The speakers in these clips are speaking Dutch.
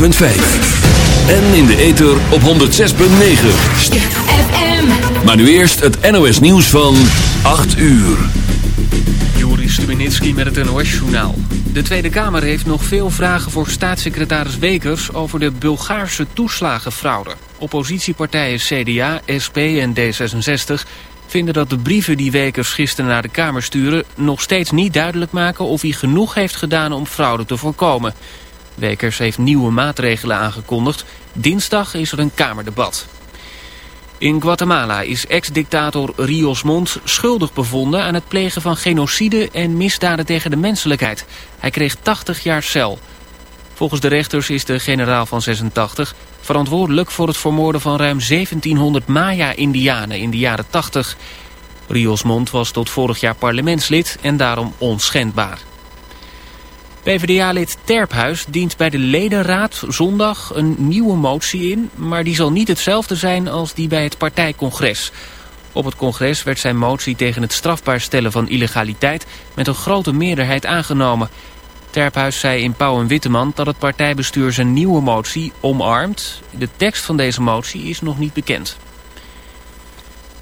En in de ether op 106.9. FM. Maar nu eerst het NOS nieuws van 8 uur. Joris Stubenitski met het NOS-journaal. De Tweede Kamer heeft nog veel vragen voor staatssecretaris Wekers... over de Bulgaarse toeslagenfraude. Oppositiepartijen CDA, SP en D66 vinden dat de brieven die Wekers gisteren naar de Kamer sturen... nog steeds niet duidelijk maken of hij genoeg heeft gedaan om fraude te voorkomen. Wekers heeft nieuwe maatregelen aangekondigd. Dinsdag is er een Kamerdebat. In Guatemala is ex-dictator Rios Montt schuldig bevonden aan het plegen van genocide en misdaden tegen de menselijkheid. Hij kreeg 80 jaar cel. Volgens de rechters is de generaal van 86 verantwoordelijk voor het vermoorden van ruim 1700 Maya-Indianen in de jaren 80. Rios Montt was tot vorig jaar parlementslid en daarom onschendbaar. PvdA-lid Terphuis dient bij de ledenraad zondag een nieuwe motie in... maar die zal niet hetzelfde zijn als die bij het partijcongres. Op het congres werd zijn motie tegen het strafbaar stellen van illegaliteit... met een grote meerderheid aangenomen. Terphuis zei in Pauw en Witteman dat het partijbestuur zijn nieuwe motie omarmt. De tekst van deze motie is nog niet bekend.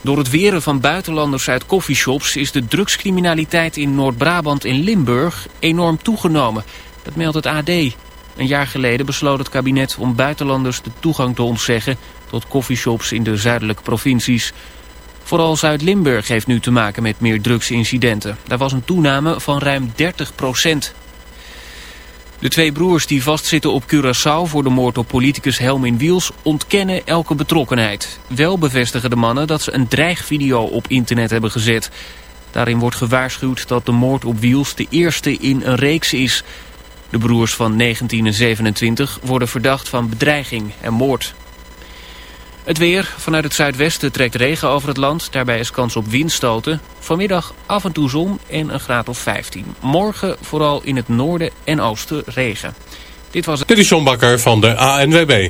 Door het weren van buitenlanders uit coffeeshops is de drugscriminaliteit in Noord-Brabant en Limburg enorm toegenomen. Dat meldt het AD. Een jaar geleden besloot het kabinet om buitenlanders de toegang te ontzeggen tot coffeeshops in de zuidelijke provincies. Vooral Zuid-Limburg heeft nu te maken met meer drugsincidenten. Daar was een toename van ruim 30 procent. De twee broers die vastzitten op Curaçao voor de moord op politicus Helmin Wiels ontkennen elke betrokkenheid. Wel bevestigen de mannen dat ze een dreigvideo op internet hebben gezet. Daarin wordt gewaarschuwd dat de moord op Wiels de eerste in een reeks is. De broers van 19 en 27 worden verdacht van bedreiging en moord. Het weer. Vanuit het zuidwesten trekt regen over het land. Daarbij is kans op windstoten. Vanmiddag af en toe zon en een graad of 15. Morgen vooral in het noorden en oosten regen. Dit was het... Dit is John Bakker van de ANWB.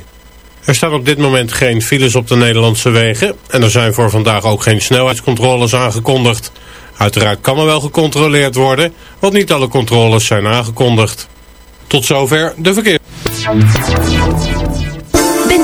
Er staan op dit moment geen files op de Nederlandse wegen. En er zijn voor vandaag ook geen snelheidscontroles aangekondigd. Uiteraard kan er wel gecontroleerd worden, want niet alle controles zijn aangekondigd. Tot zover de verkeer.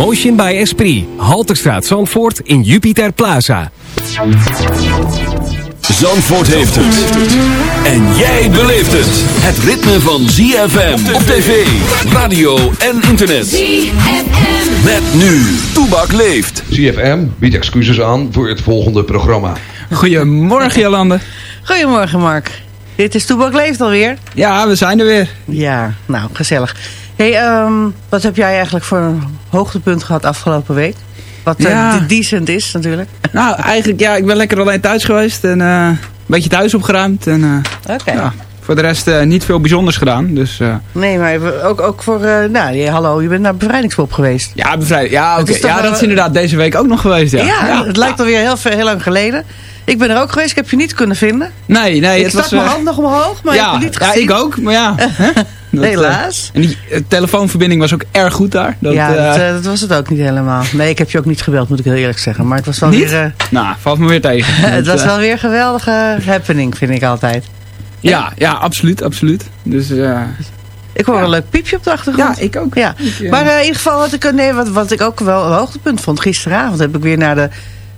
Motion by Esprit. Halterstraat Zandvoort in Jupiter Plaza. Zandvoort heeft het. En jij beleeft het. Het ritme van ZFM op tv, radio en internet. ZFM. Met nu. Toebak leeft. ZFM biedt excuses aan voor het volgende programma. Goedemorgen Jolande. Goedemorgen Mark. Dit is Toebak Leeft alweer. Ja, we zijn er weer. Ja, nou gezellig. Hey, ehm, wat heb jij eigenlijk voor een hoogtepunt gehad afgelopen week? Wat eh, Ja. de- decent is natuurlijk. Nou, eigenlijk ja, ik ben lekker alleen thuis geweest en eh, een beetje thuis opgeruimd. En eh, Oké. ja, voor de rest niet veel bijzonders gedaan. Dus Nee, maar ook, ook voor... nou, je- hallo, je bent naar bevrijdingspop geweest. ja, bevrijd. Ja, oké. Ja, dat is inderdaad deze week ook nog geweest. Ja, Ja, het lijkt alweer heel, heel lang geleden. Ik ben er ook geweest, ik heb je niet kunnen vinden. Nee, nee. ik het stak was, mijn hand nog omhoog, maar ik ja, heb het niet ja, gezien. ik ook. Maar ja. Dat, eh, Helaas. en die eh, telefoonverbinding was ook erg goed daar. Dat, ja, eh, dat, dat was het ook niet helemaal. Nee, ik heb je ook niet gebeld, moet ik heel eerlijk zeggen. Maar het was wel Niet? weer... nou, valt me weer tegen. het was wel weer een geweldige happening, vind ik altijd. Ja, ja, absoluut, absoluut. Dus Ik hoor een leuk piepje op de achtergrond. ja, ik ook. Ja. Maar in ieder geval, wat ik, nee, wat, wat ik ook wel een hoogtepunt vond, gisteravond heb ik weer naar de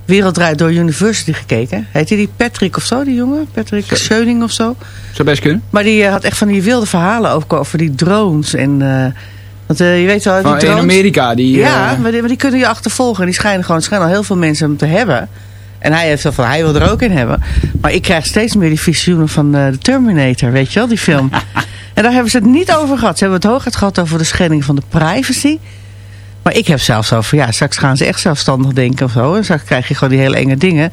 Wereldrijd door University gekeken. Heet hij die Patrick of zo, die jongen? Patrick Zo. Scheuning of zo. Zou best kunnen. Maar die eh, had echt van die wilde verhalen ook over die drones. En, eh, want eh, je weet wel, die Van, in. Amerika, die... ja, maar die, maar die kunnen je achtervolgen. En die schijnen gewoon schijnen al heel veel mensen hem te hebben. En hij heeft zo van, hij wil er ook in hebben. Maar ik krijg steeds meer die visioenen van de Terminator, weet je wel, die film. en daar hebben ze het niet over gehad. Ze hebben het hooguit gehad over de schending van de privacy. Maar ik heb zelfs over, ja, straks gaan ze echt zelfstandig denken of zo. En straks krijg je gewoon die hele enge dingen.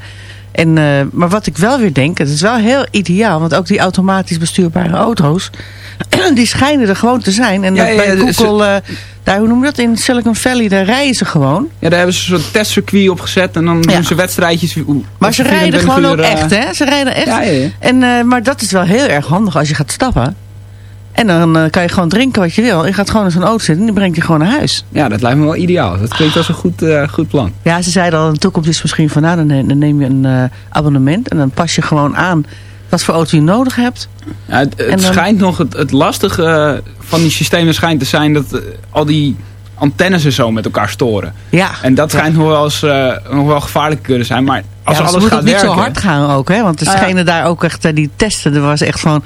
En, eh, maar wat ik wel weer denk, het is wel heel ideaal. Want ook die automatisch bestuurbare auto's, die schijnen er gewoon te zijn. En Ja, dat ja, bij ja, ze- Google, eh, daar, hoe noem je dat, in Silicon Valley, daar rijden ze gewoon. Ja, daar hebben ze een soort testcircuit opgezet en dan Ja. doen ze wedstrijdjes. Maar ze rijden 24 gewoon ook uur, eh, echt, hè? Ze rijden echt. Ja, ja, ja. En, maar dat is wel heel erg handig als je gaat stappen. En dan eh, kan je gewoon drinken wat je wil. Je gaat gewoon in zo'n auto zitten en die brengt je gewoon naar huis. Ja, dat lijkt me wel ideaal. Dat klinkt als een goed, eh, goed plan. Ja, ze zeiden al, in de toekomst is misschien van... nou, dan neem, dan neem je een eh, abonnement en dan pas je gewoon aan... wat voor auto je nodig hebt. Ja, het het En dan- schijnt nog, het, het lastige van die systemen schijnt te zijn dat al die antennes en zo met elkaar storen. Ja. En dat schijnt nog wel, eens, nog wel gevaarlijk kunnen zijn. Maar als ja, alles moet gaat niet werken... zo hard gaan ook, hè? Want er Ah, ja. schenen daar ook echt... die testen, er was echt gewoon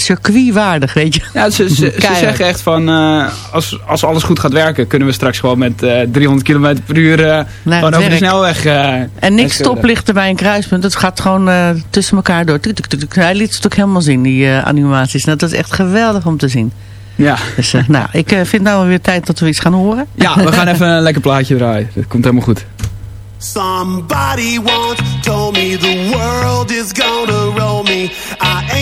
circuitwaardig, weet je. Ja, ze, ze, ze zeggen echt van, eh, als, als alles goed gaat werken, kunnen we straks gewoon met eh 300 km per uur eh, gewoon over de snelweg. eh, En niks stoplichten bij een kruispunt. Het gaat gewoon eh, tussen elkaar door. Tuk, tuk, tuk, tuk. Hij liet het ook helemaal zien, die eh, animaties. Nou, dat is echt geweldig om te zien. Ja. Dus eh, nou, ik eh, vind nou weer tijd dat we iets gaan horen. Ja, we gaan even een lekker plaatje draaien. Dat komt helemaal goed. Somebody once told me the world is gonna roll me.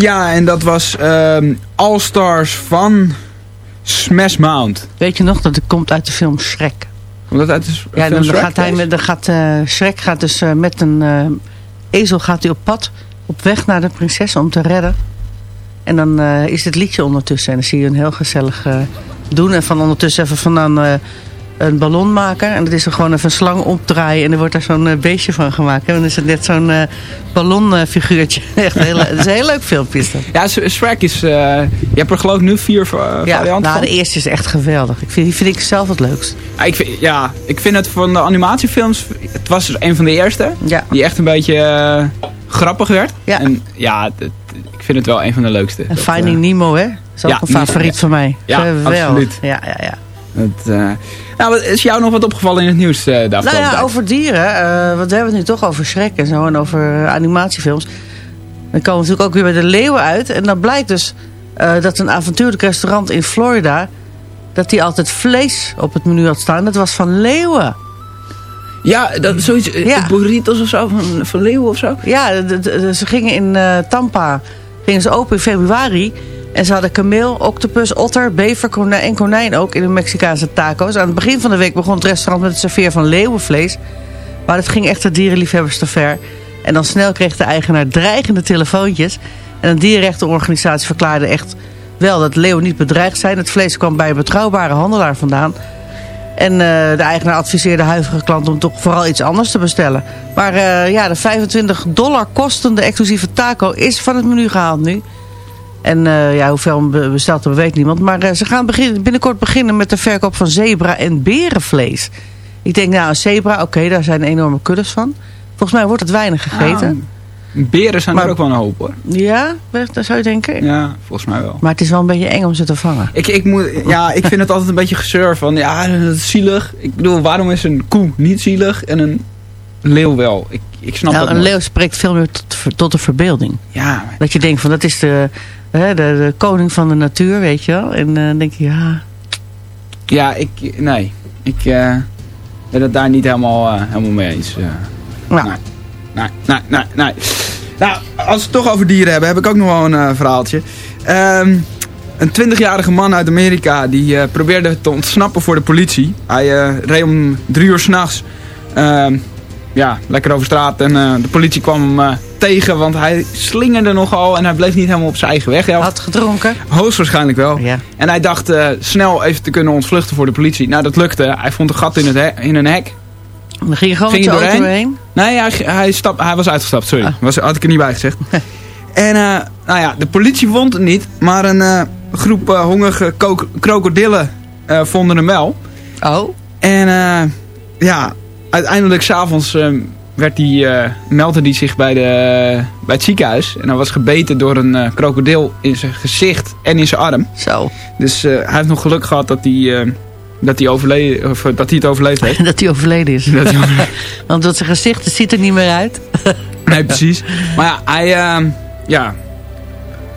Ja, en dat was ehm All Stars van Smash Mount. Weet je nog, dat het komt uit de film Shrek. Komt dat uit de Ja, film dan Shrek? gaat hij met, dan gaat, eh Shrek gaat dus eh, met een eh, ezel gaat hij op pad. Op weg naar de prinses om te redden. En dan is het liedje ondertussen. En dan zie je een heel gezellig doen. En van ondertussen even vandaan eh, een ballon maken. En dat is er gewoon even een slang opdraaien. En er wordt daar zo'n eh, beestje van gemaakt. En dan is het net zo'n eh ballonfiguurtje. Echt heel, het is een heel leuk filmpje. Is dat. Ja, Shrek is... eh, je hebt er geloof ik nu vier uh, Ja, varianten nou, van. de eerste is echt geweldig. Ik vind, die vind ik zelf het leukst. Ja, ik vind, ja, ik vind het van de animatiefilms... Het was dus een van de eerste. Ja. Die echt een beetje grappig werd. Ja. En ja, het- ik vind het wel een van de leukste. En Finding Nemo, hè? Dat is ook ja, een favoriet van mij. Ja, absoluut. Ja, ja, ja. Het, eh, nou, is jou nog wat opgevallen in het nieuws uh, daarvan? Nou ja, over dieren. eh, want we hebben het nu toch over Shrek en zo. En over animatiefilms. Dan komen we natuurlijk ook weer bij de leeuwen uit. En dan blijkt dus dat een avontuurlijk restaurant in Florida... dat die altijd vlees op het menu had staan. Dat was van leeuwen. Ja, dat, zoiets, ja. burritos of zo, van, van leeuwen of zo? Ja, de, de- de- ze gingen in Tampa gingen ze open in februari. En ze hadden kameel, octopus, otter, bever konijn, en konijn ook in de Mexicaanse taco's. Aan het begin van de week begon het restaurant met het serveren van leeuwenvlees. Maar het ging echt de dierenliefhebbers te ver. En dan snel kreeg de eigenaar dreigende telefoontjes. En een dierenrechtenorganisatie verklaarde echt wel dat leeuwen niet bedreigd zijn. Het vlees kwam bij een betrouwbare handelaar vandaan. En eh, de eigenaar adviseerde huiverige klanten om toch vooral iets anders te bestellen. Maar eh, ja, de 25 dollar kostende exclusieve taco is van het menu gehaald nu. En eh, ja, hoeveel hem be- besteld hebben weet niemand. Maar eh, ze gaan begin, binnenkort beginnen met de verkoop van zebra- en berenvlees. Ik denk, nou, een zebra, oké, daar zijn enorme kuddes van. Volgens mij wordt het weinig gegeten. Beren zijn Maar- er ook wel een hoop hoor. Ja, dat zou je denken. Ja, volgens mij wel. Maar het is wel een beetje eng om ze te vangen. Ik, ik, moet, ja, ik vind het altijd een beetje gezeur van, ja, dat is zielig. Ik bedoel, waarom is een koe niet zielig en een leeuw wel? Ik, ik snap Nou, dat een leeuw spreekt veel meer tot, tot de verbeelding. Ja. Dat je denkt van dat is de, hè, de, de koning van de natuur, weet je wel. En eh, dan denk je, ja, Ja, ik, nee. Ik eh, ben het daar niet helemaal, eh, helemaal mee eens. Nou. Nee. Nee, nee, nee, nee. Nou, als we het toch over dieren hebben, heb ik ook nog wel een verhaaltje. Ehm, een 20-jarige man uit Amerika die probeerde te ontsnappen voor de politie. Hij reed om drie uur s'nachts ehm ja, lekker over straat en eh, de politie kwam hem eh, tegen, want hij slingerde nogal en hij bleef niet helemaal op zijn eigen weg. had gedronken. Hoogstwaarschijnlijk wel. En hij dacht eh, snel even te kunnen ontvluchten voor de politie. Nou, dat lukte. Hij vond een gat in, het he- in een hek. Dan ging je gewoon Ging met je auto heen. Nee, hij, hij, stap, hij was uitgestapt, sorry. Ah. Was, had ik er niet bij gezegd. en nou ja, de politie vond het niet, maar een groep hongerige ko- krokodillen vonden hem wel. Oh. En eh, ja, uiteindelijk s'avonds uh, werd die, eh, meldde hij zich bij, de, bij het ziekenhuis. En hij was gebeten door een eh, krokodil in zijn gezicht en in zijn arm. Zo. Dus eh, hij heeft nog geluk gehad dat hij, eh, dat hij, overleden, of, eh, dat hij het overleefd heeft. dat hij overleden is. Dat hij overleden- Want dat zijn gezicht ziet er niet meer uit. Nee, precies. Maar ja, hij, eh, ja,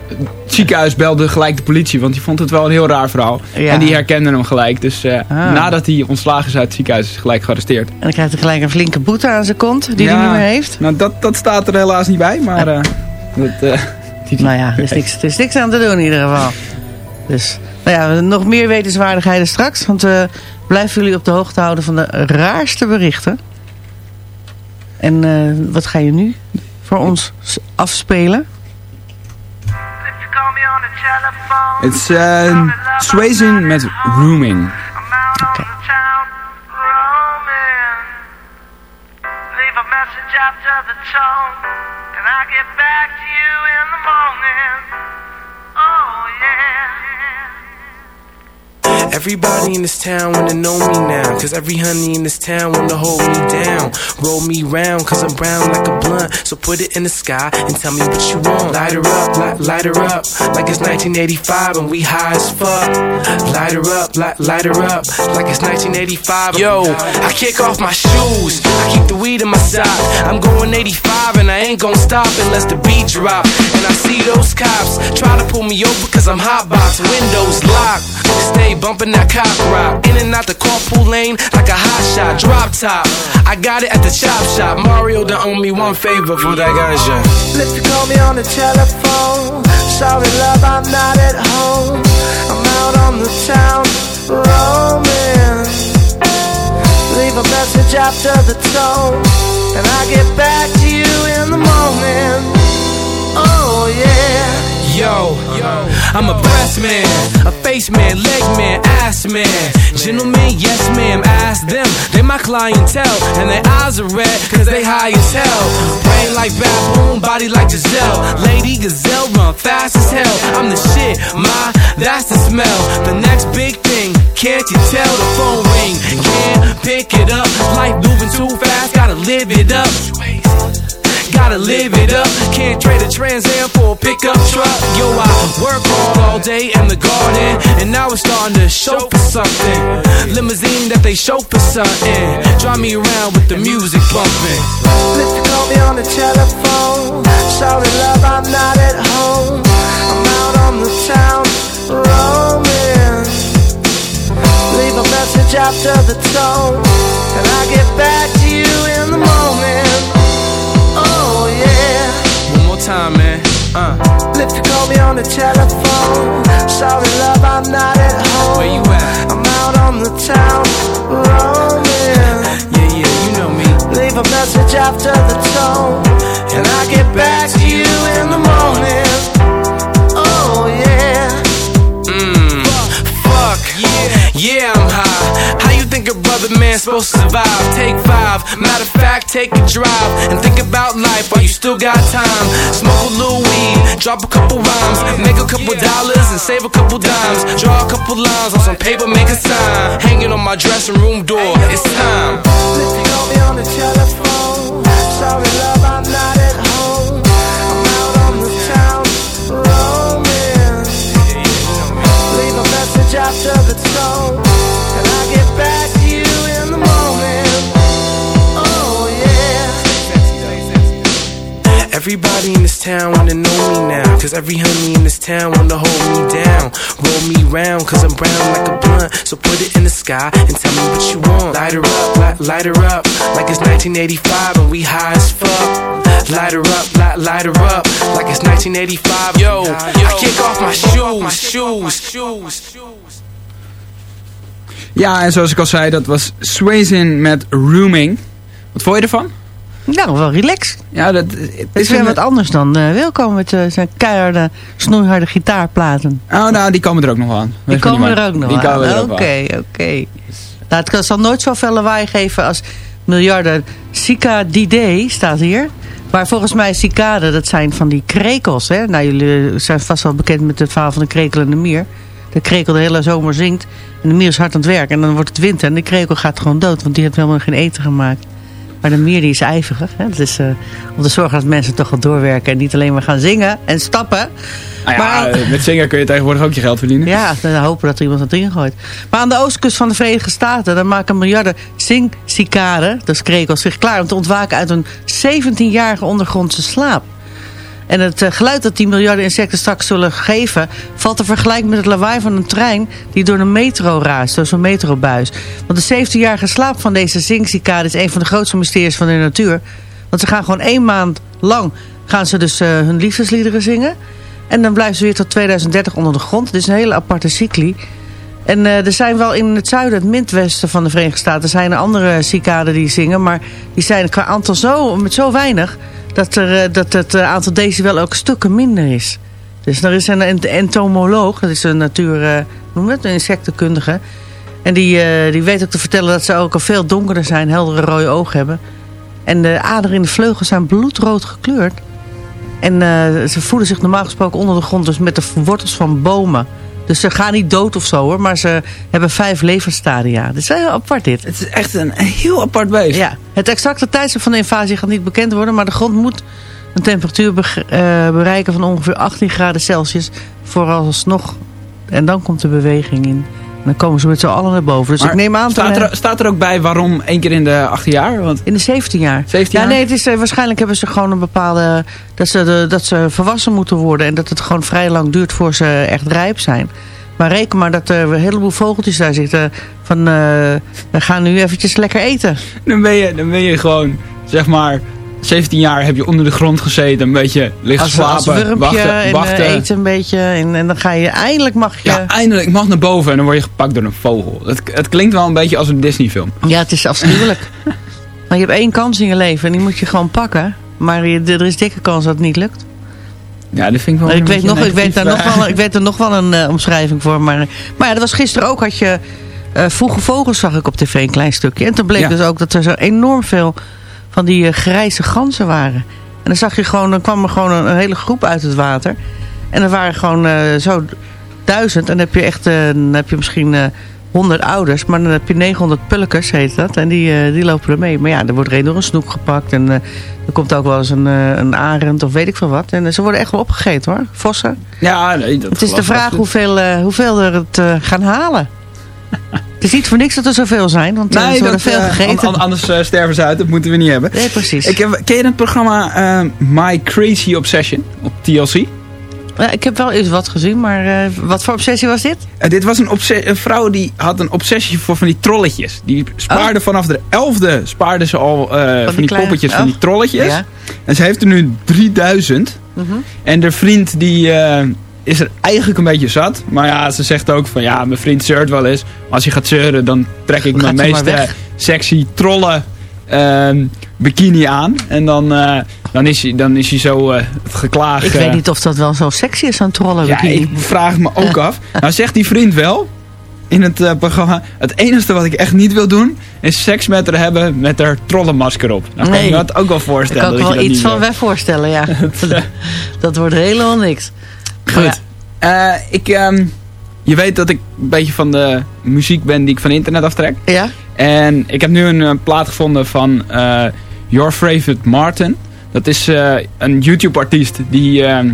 het ziekenhuis belde gelijk de politie, want die vond het wel een heel raar verhaal. Ja. En die herkende hem gelijk. Dus eh, Ah. nadat hij ontslagen is uit het ziekenhuis, is hij gelijk gearresteerd. En dan krijgt hij gelijk een flinke boete aan zijn kont, die Ja, hij niet meer heeft. Nou, dat, dat staat er helaas niet bij, maar... dat, die- Nou ja, er is, niks, er is niks aan te doen in ieder geval. Dus, nou ja, nog meer wetenswaardigheden straks. Want we blijven jullie op de hoogte houden van de raarste berichten. En wat ga je nu voor ons afspelen? Let's go Het is uh, Swayzin met Rooming. Leave a message after the tone, and I get back to you in the morning. Oh yeah. Everybody in this town wanna know me now. Cause every honey in this town wanna hold me down. Roll me round, cause I'm brown like a blunt. So put it in the sky and tell me what you want. Light her up, light, light her up. Like it's 1985 and we high as fuck. Light her up, light, light her up. Like it's 1985. Yo, I kick off my shoes. I keep the weed in my sock. I'm going 85 and I ain't gon' stop unless the beat drop. And I see those cops try to pull me over cause I'm hot box. Windows locked. Stay bumping that cop rock. In and out the carpool lane like a hot shot. Drop top. I got it at the chop shop. Mario done owe me one favor for that ganja. To call me on the telephone. Sorry, love, I'm not at home. I'm out on the town roaming. Leave a message after the tone, and I get back to you in the morning. Oh yeah. Yo, I'm a breast man, a face man, leg man, ass man. Gentlemen, yes ma'am, ask them. They my clientele, and their eyes are red, cause they high as hell. Brain like baboon, body like Giselle. Lady Gazelle, run fast as hell. I'm the shit, my, that's the smell. The next big thing, can't you tell? The phone ring, can't pick it up. Life moving too fast, gotta live it up. Gotta live it up. Can't trade a Trans Am for a pickup truck. Yo, I work hard all day in the garden, and now it's starting to show for something. Limousine that they show for something. Drive me around with the music bumping. To call me on the telephone. Sorry, love, I'm not at home. I'm out on the town roaming. Leave a message after the tone, and I get back to you in the morning. Time, man. Uh. Lift to call me on the telephone. Sorry, love, I'm not at home. Where you at? I'm out on the town roaming. Yeah, yeah, you know me. Leave a message after the tone, and I get back to you in the morning. Oh yeah. Mmm. Fuck. Yeah. Yeah, brother man's supposed to survive? Take five. Matter of fact, take a drive and think about life while you still got time. Smoke a little weed, drop a couple rhymes, make a couple dollars and save a couple dimes. Draw a couple lines on some paper, make a sign. Hanging on my dressing room door. It's time. Lift to call me on the telephone. Sorry, love, I'm not at home. Everybody in this town wanna know me now. Cause every honey in this town wanna hold me down. Roll me round, cause I'm brown like a blunt. So put it in the sky and tell me what you want. Light her up, light, light her up. Like it's 1985 and we high as fuck. Light her up, light, light her up. Like it's 1985. Yo, I kick off my shoes, shoes, shoes. Ja, en zoals ik al zei, dat was Swayzin met Rooming. Wat vond je ervan? Nou, wel relaxed. Ja, dat Het is weer wat anders dan uh, Wilco met uh, zijn keiharde, snoeiharde gitaarplaten. Oh, nou, die komen er ook nog aan. Die Wees komen er ook nog die aan. Oké, oké. Nou, het zal nooit zoveel lawaai geven als miljarden cicadidae, staat hier. Maar volgens mij cicade, dat zijn van die krekels. Hè? Nou, jullie zijn vast wel bekend met het verhaal van de krekelende mier. De krekel de hele zomer zingt en de mier is hard aan het werk. En dan wordt het winter en de krekel gaat gewoon dood, want die heeft helemaal geen eten gemaakt. Maar de mier die is ijverig. Hè? Dat is, eh, om te zorgen dat mensen toch wel doorwerken en niet alleen maar gaan zingen en stappen. Nou ja, met zingen kun je tegenwoordig ook je geld verdienen. Ja, dan hopen dat er iemand het erin gooit. Maar aan de oostkust van de Verenigde Staten... dan maken miljarden zingcicaden, dus krekels, zich klaar... om te ontwaken uit een 17-jarige ondergrondse slaap. En het eh, geluid dat die miljarden insecten straks zullen geven... valt te vergelijken met het lawaai van een trein... die door een metro raast, door zo'n metrobuis. Want de 17-jarige slaap van deze zingcicade... is een van de grootste mysteries van de natuur. Want ze gaan gewoon één maand lang... gaan ze dus eh, hun liefdesliederen zingen... En dan blijven ze weer tot 2030 onder de grond. Het is een hele aparte cycli. En uh, er zijn wel in het zuiden, het midwesten van de Verenigde Staten... zijn er andere cicaden die zingen. Maar die zijn qua aantal zo, met zo weinig... dat, er, uh, dat het uh, aantal decibel ook stukken minder is. Dus er is een ent- entomoloog, dat is een natuur, eh, noem het, een insectenkundige. En die, eh, die weet ook te vertellen dat ze ook al veel donkerder zijn, heldere rode ogen hebben. En de aderen in de vleugels zijn bloedrood gekleurd. En eh, ze voeden zich normaal gesproken onder de grond, dus met de wortels van bomen. Dus ze gaan niet dood of zo hoor, maar ze hebben vijf levensstadia. Dit is heel apart dit. Het is echt een heel apart beest. Ja, het exacte tijdstip van de invasie gaat niet bekend worden, maar de grond moet een temperatuur eh, bereiken van ongeveer 18 graden Celsius. Vooralsnog. En dan komt de beweging in. Dan komen ze met z'n allen naar boven. Dus Maar ik neem aan... staat, er, staat er ook bij waarom één keer in de 18 jaar? Want in de 17 jaar. 17 ja, jaar? nee, het is, eh, waarschijnlijk hebben ze gewoon een bepaalde... Dat ze, de, dat ze volwassen moeten worden. En dat het gewoon vrij lang duurt voor ze echt rijp zijn. Maar reken maar dat er een heleboel vogeltjes daar zitten. Van, eh, we gaan nu eventjes lekker eten. dan ben, je, dan ben je gewoon, zeg maar, 17 jaar heb je onder de grond gezeten. Een beetje liggen Als, slapen, als wachten, en eh, wachten. eten een beetje. En, en dan ga je eindelijk mag je... Ja, eindelijk, ik mag naar boven en dan word je gepakt door een vogel. Het, het klinkt wel een beetje als een Disney film. Ja, het is afschuwelijk. maar je hebt één kans in je leven en die moet je gewoon pakken. Maar je, er is dikke kans dat het niet lukt. Ja, dat vind ik wel ik, weet nog, ik, weet daar nog wel, eh. ik weet er nog wel een eh, omschrijving voor. Maar, maar ja, dat was gisteren ook. Had je vroege vogels zag ik op tv een klein stukje. En toen bleek Ja. dus ook dat er zo enorm veel van die eh, grijze ganzen waren. En dan zag je gewoon, dan kwam er gewoon een, hele groep uit het water. En er waren gewoon eh, zo duizend. En dan heb je echt, eh, dan heb je misschien eh 100 ouders. Maar dan heb je 900 pulkers, heet dat. En die, die lopen er mee. Maar ja, er wordt er een door een snoek gepakt. En er komt ook wel eens een, een arend of weet ik veel wat. En ze worden echt wel opgegeten hoor, vossen. Ja, nee, dat Het is de vraag hoeveel, hoeveel er het gaan halen. het is niet voor niks dat er zoveel zijn, want eh, ze worden veel eh, gegeten. an- an- anders eh, sterven ze uit, dat moeten we niet hebben. Nee, precies. Ik heb, ken je het programma My Crazy Obsession op TLC? Ja, ik heb wel eens wat gezien, maar wat voor obsessie was dit? Dit was een, een vrouw die had een obsessie voor van die trolletjes. Die spaarde vanaf de elfde spaarde ze al van, die, Oh. kleine- poppetjes, van oh. die trolletjes. Ja. En ze heeft er nu 3000. Mhm. En de vriend die is er eigenlijk een beetje zat. Maar ja, ze zegt ook van ja, mijn vriend zeurt wel eens. Maar als je gaat zeuren, dan trek ik Gaat mijn meest eh, sexy trollen ehm, bikini aan. En dan, eh, dan, is, hij, dan is hij zo eh, het geklaagd. Ik eh, weet niet of dat wel zo sexy is, zo'n trollen ja, bikini. ik vraag me ook af. Nou zegt die vriend wel in het eh, programma... Het enige wat ik echt niet wil doen... is seks met haar hebben met haar trollenmasker op. Nou kan Nee. je dat ook wel Daar voorstellen. kan ik dat je wel iets van weg voorstellen, ja. dat wordt helemaal niks. Goed. Eh, ik, ehm, je weet dat ik een beetje van de muziek ben die ik van internet aftrek. Ja? En ik heb nu een eh, plaat gevonden van eh, Your Favorite Martin. Dat is eh, een YouTube-artiest die ehm,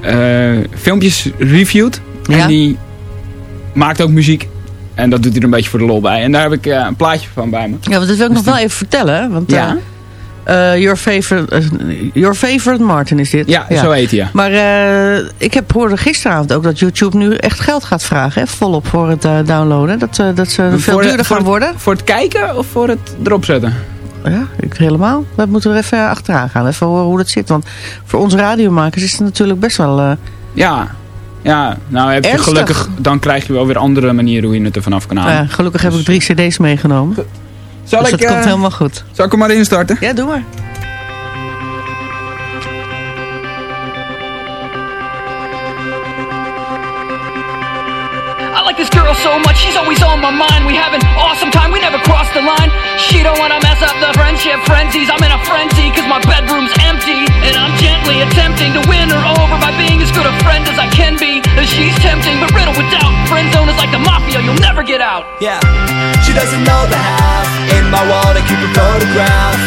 eh, filmpjes reviewt. Ja. En die maakt ook muziek. En dat doet hij er een beetje voor de lol bij. En daar heb ik eh, een plaatje van bij me. Ja, want dat wil ik nog wel even vertellen. Want, Ja. Eh, your, favorite, eh, your Favorite Martin is dit. Ja, zo heet hij. Ja. Maar eh, ik heb hoorde gisteravond ook dat YouTube nu echt geld gaat vragen. Hè, volop voor het downloaden. Dat, dat ze veel Voor duurder gaan het- worden. Voor het kijken of voor het erop zetten? Ja, ik helemaal. Dat moeten we even achteraan gaan. Even horen hoe dat zit. Want voor ons radiomakers is het natuurlijk best wel... Ja. Ja, nou heb je Ernstig? gelukkig, dan krijg je wel weer andere manieren hoe je het er vanaf kan halen. ja, gelukkig heb ik drie cd's meegenomen. Zal dus ik, dat komt eh, helemaal goed. Zal ik hem maar instarten? Ja, doe maar. Like this girl so much, she's always on my mind. We have an awesome time, we never cross the line. She don't wanna mess up the friendship frenzies. I'm in a frenzy, cause my bedroom's empty. And I'm gently attempting to win her over by being as good a friend as I can be. She's tempting, but riddled with doubt. Friend zone is like the mafia, you'll never get out. Yeah, she doesn't know the half In my wall to keep a photograph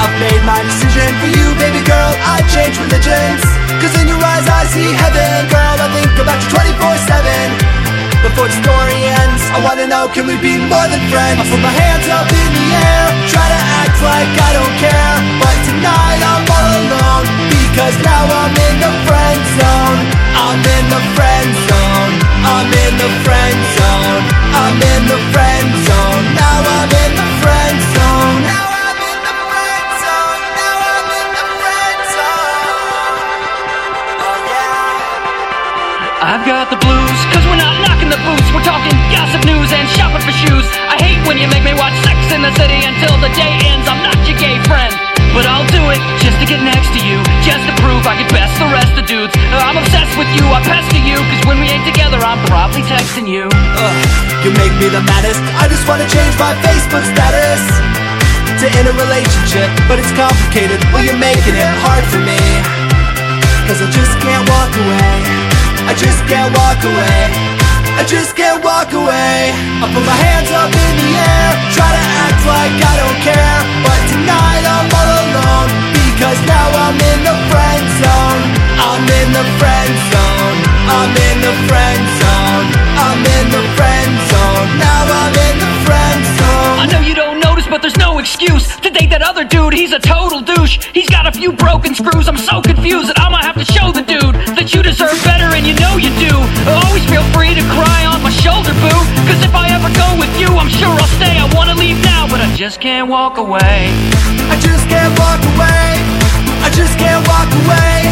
I've made my decision for you, baby girl I change religions Cause in your eyes I see heaven Girl, I think about you 24-7 Before the story ends. I wanna know, can we be more than friends? I put my hands up in the air Try to act like I don't care. But tonight I'm all alone Because now I'm in the friend zone. I'm in the friend zone I'm in the friend zone I'm in the friend zone. Now I'm in the friend zone. Now I've got the blues, knocking the boots. We're talking gossip news and shopping for shoes. I hate when you make me watch Sex in the City until the day ends. I'm not your gay friend, but I'll do it just to get next to you. Just to prove I get best the rest of dudes. I'm obsessed with you, I pester you, cause when we ain't together, I'm probably texting you. Ugh, you make me the maddest. I just wanna change my Facebook status to in a relationship, but it's complicated. Well, you're making it hard for me. Cause I just can't walk away. I just can't walk away. I just can't walk away. I put my hands up in the air, try to act like I don't care. But tonight I'm all alone because now I'm in the friend zone. I'm in the friend zone. I'm in the friend zone. I'm in the friend zone. Now I'm in the but there's no excuse to date that other dude. He's a total douche. He's got a few broken screws. I'm so confused that I'ma have to show the dude that you deserve better, and you know you do. Always feel free to cry on my shoulder, boo. Cause if I ever go with you, I'm sure I'll stay. I wanna leave now, but I just can't walk away. I just can't walk away. I just can't walk away.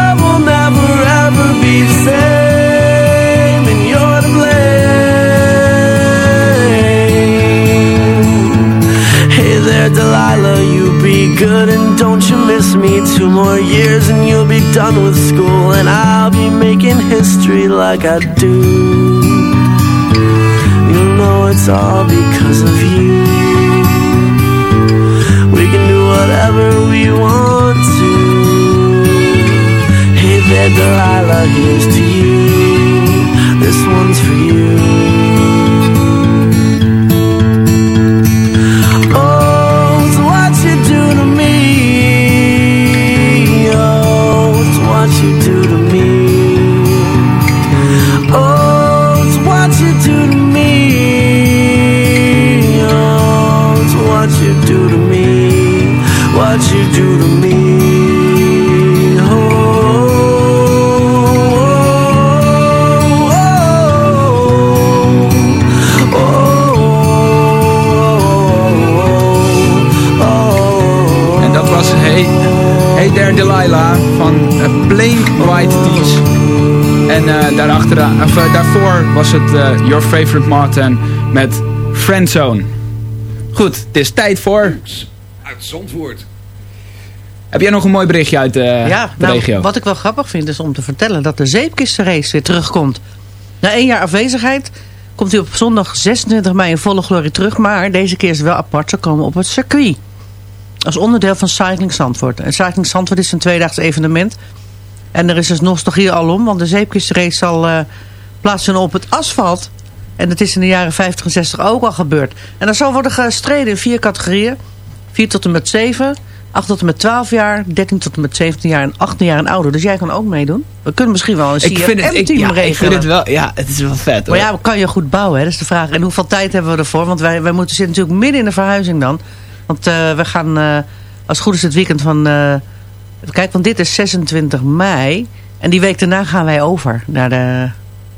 there, Delilah, you be good and don't you miss me. Two more years and you'll be done with school, and I'll be making history like I do. You'll know it's all was het eh, Your Favorite Martin met Friendzone. Goed, het is tijd voor... Uit Zandvoort. Heb jij nog een mooi berichtje uit eh, ja, de nou, regio? wat ik wel grappig vind is om te vertellen dat de zeepkistenrace weer terugkomt. Na één jaar afwezigheid komt hij op zondag 26 mei in volle glorie terug. Maar deze keer is het wel apart. Ze komen op het circuit. Als onderdeel van Cycling Zandvoort. En Cycling Zandvoort is een tweedaags evenement. En er is dus nostalgie al om. Want de zeepkistenrace zal eh, plaatsvinden op het asfalt. En dat is in de jaren 50 en 60 ook al gebeurd. En dan zal worden gestreden in vier categorieën. 4 tot en met 7, 8 tot en met 12 jaar, 13 tot en met 17 jaar en 18 jaar en ouder. Dus jij kan ook meedoen. We kunnen misschien wel een CFM-team ja, regelen. ik vind het wel, ja, het is wel vet hoor. Maar ja, kan je goed bouwen, hè? dat is de vraag. En hoeveel tijd hebben we ervoor? Want wij, wij moeten zitten natuurlijk midden in de verhuizing dan. Want eh, we gaan, eh, als het goed is, het weekend van... eh, kijken, want dit is 26 mei. En die week daarna gaan wij over naar de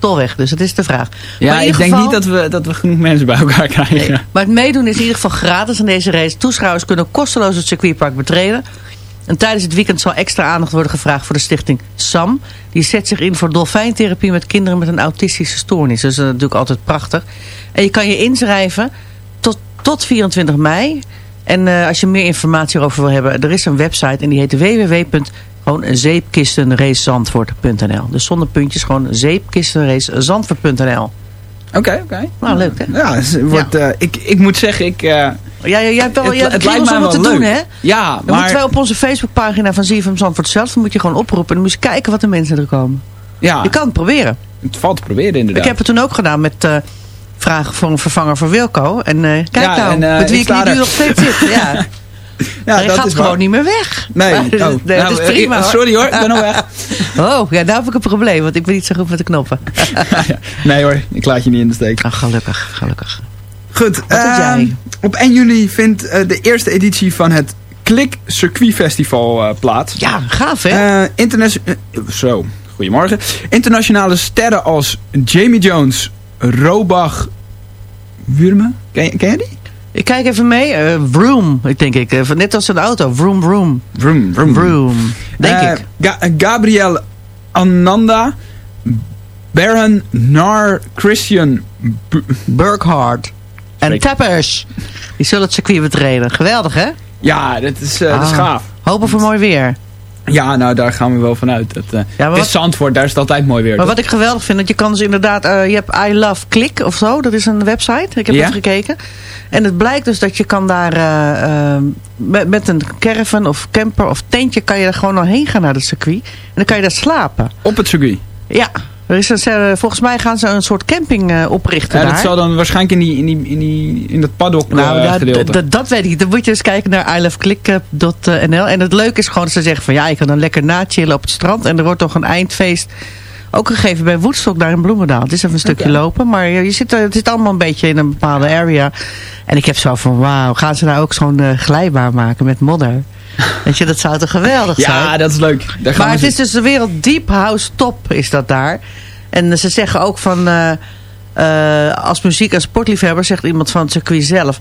Tolweg. Dus dat is de vraag. ja, Maar in ik denk niet dat we, dat we genoeg mensen bij elkaar krijgen. Nee, maar het meedoen is in ieder geval gratis aan deze race. Toeschouwers kunnen kosteloos het circuitpark betreden. En tijdens het weekend zal extra aandacht worden gevraagd voor de stichting SAM. Die zet zich in voor dolfijntherapie met kinderen met een autistische stoornis. Dus dat is natuurlijk altijd prachtig. En je kan je inschrijven tot, tot 24 mei. En eh, als je meer informatie erover wil hebben, er is een website en die heet www. Gewoon zeepkistenracezandvoort.nl. Dus zonder puntjes, gewoon zeepkistenracezandvoort.nl. Oké, oké. Nou, leuk hè? Ja, wordt, eh, ik, ik moet zeggen, ik... eh, Ja, ja, jij hebt wel, Het- het lijkt mij wat te wel doen, hè? Ja, Dan maar- moeten wij op onze Facebookpagina van ZFM Zandvoort zelf, dan moet je gewoon oproepen. En dan moet je kijken wat de mensen er komen. Ja. Je kan het proberen. Het valt te proberen inderdaad. Ik heb het toen ook gedaan met eh, vragen voor een vervanger voor Wilco. En kijk Ja, nou, en, eh, met wie ik ik nu er. nog steeds zit. Ja. Ja, Hij dat gaat is gewoon waar. niet meer weg. Nee, oh. dat Nou, is eh, prima hoor. sorry hoor, ik ben al weg. Oh, ja, daar heb ik een probleem, want ik ben niet zo goed met de knoppen. Nee hoor, ik laat je niet in de steek. Ah, gelukkig, gelukkig. Goed, jij? op 1 juli vindt eh, de eerste editie van het Klik Circuit Festival eh, plaats. Ja, gaaf hè? Eh, interna- eh, zo, goedemorgen. Internationale sterren als Jamie Jones, Robach Wurme. Ken, ken je die? Ik kijk even mee. eh vroom, ik denk ik. Eh, net als een auto. Vroom, vroom. Vroom, vroom. Vroom. Denk Eh, ik. Ga- Gabriel Ananda, Baron Nar Christian B- Burkhardt. En. Tappers. Die zullen het circuit betreden. Geweldig, hè? Ja, dat is, eh, dat is Ah. gaaf. Hopen voor mooi weer. Ja, nou daar gaan we wel vanuit. Dat, eh, het is Zandvoort, daar is het altijd mooi weer. Maar wat ik geweldig vind, dat je kan dus inderdaad... eh, je hebt I Love Click of zo. Dat is een website. Ik heb Ja? het gekeken. En het blijkt dus dat je kan daar... eh, met, met een caravan of camper of tentje... kan je er gewoon al heen gaan naar het circuit. En dan kan je daar slapen. Op het circuit? Ja. Er is een, ze- volgens mij gaan ze een soort camping eh, oprichten Ja, daar. dat zal dan waarschijnlijk in, die, in, die, in, die, in dat paddock Nou, eh, gedeelte. d- dat weet ik. Dan moet je eens kijken naar iloveclick.nl. En het leuke is gewoon dat ze zeggen van ja, je kan dan lekker nachillen op het strand. En er wordt toch een eindfeest ook gegeven bij Woodstock daar in Bloemendaal. Het is even een stukje lopen, maar je, zit, het zit allemaal een beetje in een bepaalde area. En ik heb zo van wauw, gaan ze nou ook zo'n eh, glijbaan maken met modder? Weet je, dat zou toch geweldig zijn? ja, dat is leuk. Daar gaan Maar we het is dus de wereld deep house top is dat daar. En ze zeggen ook van... eh, eh, als muziek- en sportliefhebber, zegt iemand van het circuit zelf...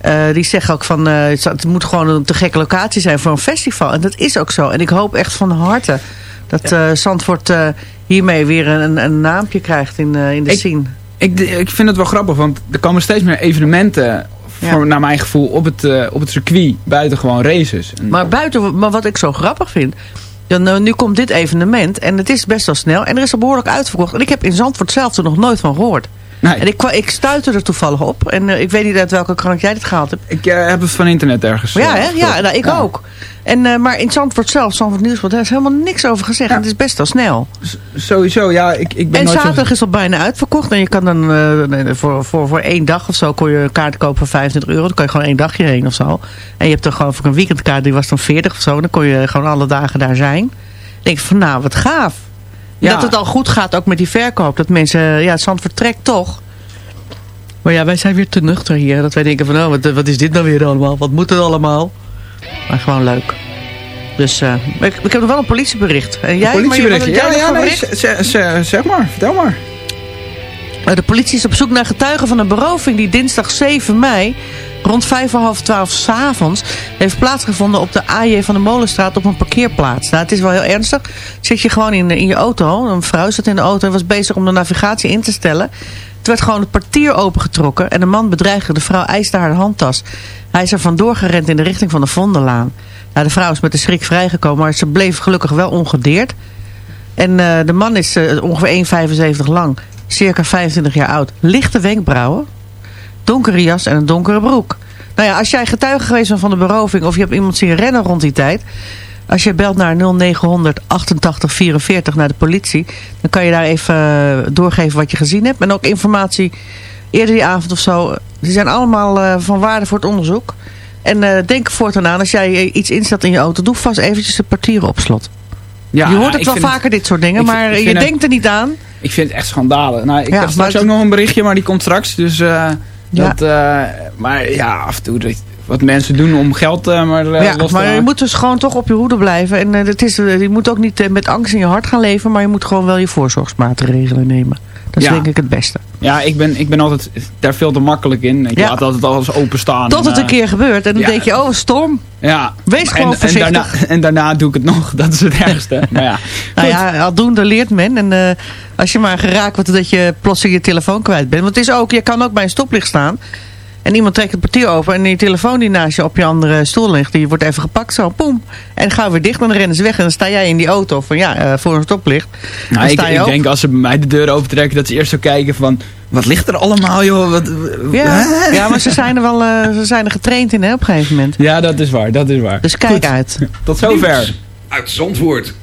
eh, die zeggen ook van... eh, het moet gewoon een te gekke locatie zijn voor een festival. En dat is ook zo. En ik hoop echt van harte... dat eh, Zandvoort eh, hiermee weer een, een naampje krijgt in, eh, in de Ik- scene. Ik, ik vind het wel grappig, want er komen steeds meer evenementen... Voor, naar mijn gevoel, op het, eh, op het circuit. Buiten gewoon races. Maar, buiten, maar wat ik zo grappig vind... Dan, eh, nu komt dit evenement en het is best wel snel. En er is al behoorlijk uitverkocht. En ik heb in Zandvoort zelf er nog nooit van gehoord. Nee. En ik, ik stuitte er toevallig op. En eh, ik weet niet uit welke krant jij dit gehaald hebt. Ik eh, heb het van internet ergens. Ja, eh, hè? ja nou, ik Ja. ook. En, maar in Zandvoort zelf, Zandvoort Nieuwsblad, daar is helemaal niks over gezegd. Het is best wel snel. Sowieso, ja. Ik, ik ben En nooit zo- zaterdag is al bijna uitverkocht. En je kan dan voor, voor, voor één dag of zo kon je een kaart kopen voor 25 euro. Dan kan je gewoon één dagje heen of zo. En je hebt dan gewoon voor een weekendkaart, die was dan 40 of zo. Dan kon je gewoon alle dagen daar zijn. Dan denk ik van nou, wat gaaf. Ja. Dat het al goed gaat ook met die verkoop. Dat mensen, ja, het Zandvoort trekt toch. Maar ja, wij zijn weer te nuchter hier. Dat wij denken van, oh, wat, wat is dit nou weer allemaal? Wat moet het allemaal? Maar gewoon leuk. Dus eh, ik, ik heb nog wel een politiebericht. En jij, Politiebericht. Maar, Ja, jij ja, een nee, zeg maar. Vertel maar. Eh, De politie is op zoek naar getuigen van een beroving die dinsdag 7 mei rond 5 voor half 12 s'avonds heeft plaatsgevonden op de AJ van de Molenstraat op een parkeerplaats. Nou, het is wel heel ernstig. Zit je gewoon in, in je auto, een vrouw zat in de auto en was bezig om de navigatie in te stellen. Het werd gewoon het portier opengetrokken en de man bedreigde de vrouw, eiste haar handtas. Hij is er vandoor gerend in de richting van de Vondellaan. Nou, de vrouw is met de schrik vrijgekomen, maar ze bleef gelukkig wel ongedeerd. En eh, de man is eh, ongeveer 1,75 lang, circa 25 jaar oud. Lichte wenkbrauwen, donkere jas en een donkere broek. Nou ja, als jij getuige geweest bent van de beroving... of je hebt iemand zien rennen rond die tijd... als je belt naar 0900 88 44 naar de politie... dan kan je daar even eh, doorgeven wat je gezien hebt. En ook informatie eerder die avond of zo. Die zijn allemaal eh, van waarde voor het onderzoek. En eh, denk voortaan aan, als jij iets instelt in je auto... doe vast eventjes de portieren op slot. Ja, je hoort het wel vaker, dit soort dingen, vind- maar je het- denkt er niet aan. Ik vind het echt schandalen. Nou, ik Ja, heb straks ook nog een berichtje, maar die komt straks. Dus Ja. dat... eh, maar ja, af en toe... wat mensen doen om geld eh, maar eh, ja, los te maar je moet dus gewoon toch op je hoede blijven. En het is, je moet ook niet met angst in je hart gaan leven, maar je moet gewoon wel je voorzorgsmaatregelen nemen. Dat is Ja. denk ik het beste. Ja, ik ben, ik ben altijd daar veel te makkelijk in. Ik Ja. laat altijd alles openstaan. Tot en, het een eh, keer gebeurt en dan ja. denk je, oh storm. Ja. Wees gewoon en, en, voorzichtig. daarna, en daarna doe ik het nog. Dat is het ergste. maar ja. Nou ja, aldoende leert men. En eh, als je maar geraakt wordt dat je plotseling je telefoon kwijt bent. Want het is ook, je kan ook bij een stoplicht staan. En iemand trekt het portier over. En die telefoon die naast je op je andere stoel ligt. Die wordt even gepakt zo. Poem. En we weer dicht. En dan rennen ze weg. En dan sta jij in die auto van ja, eh, voor een stoplicht. Nou, dan ik, ik denk als ze bij mij de deur opentrekken dat ze eerst zo kijken van... Wat ligt er allemaal joh? Wat, Ja, ja, maar ze zijn er wel eh, ze zijn er getraind in hè, op een gegeven moment. Ja, dat is waar. Dat is waar. Dus kijk uit. Tot zover. Nieuws Uit Zandvoort.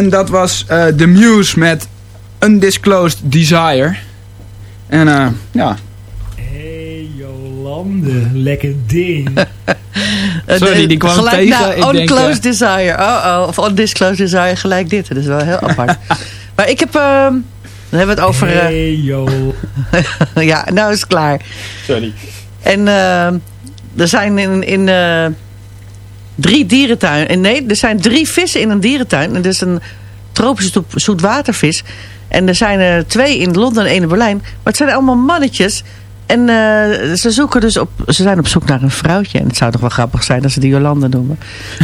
En dat was eh The Muse met Undisclosed Desire. En eh ja, Hey Jolande, lekker ding. Sorry, die kwam gelijk tegen. Ik Unclosed eh, Desire. Oh, oh. Of Undisclosed Desire, gelijk dit. Dat is wel heel apart. maar ik heb... ehm, dan hebben we het over... eh, Hey yo. ja, nou is het klaar. Sorry. En eh, er zijn in, in eh, drie dierentuinen... en Nee, er zijn drie vissen in een dierentuin. En dat is een tropische zoetwatervis. En er zijn er twee in Londen en één in Berlijn. Maar het zijn allemaal mannetjes. En eh, ze zoeken dus op... Ze zijn op zoek naar een vrouwtje. En het zou toch wel grappig zijn als ze die Jolande noemen.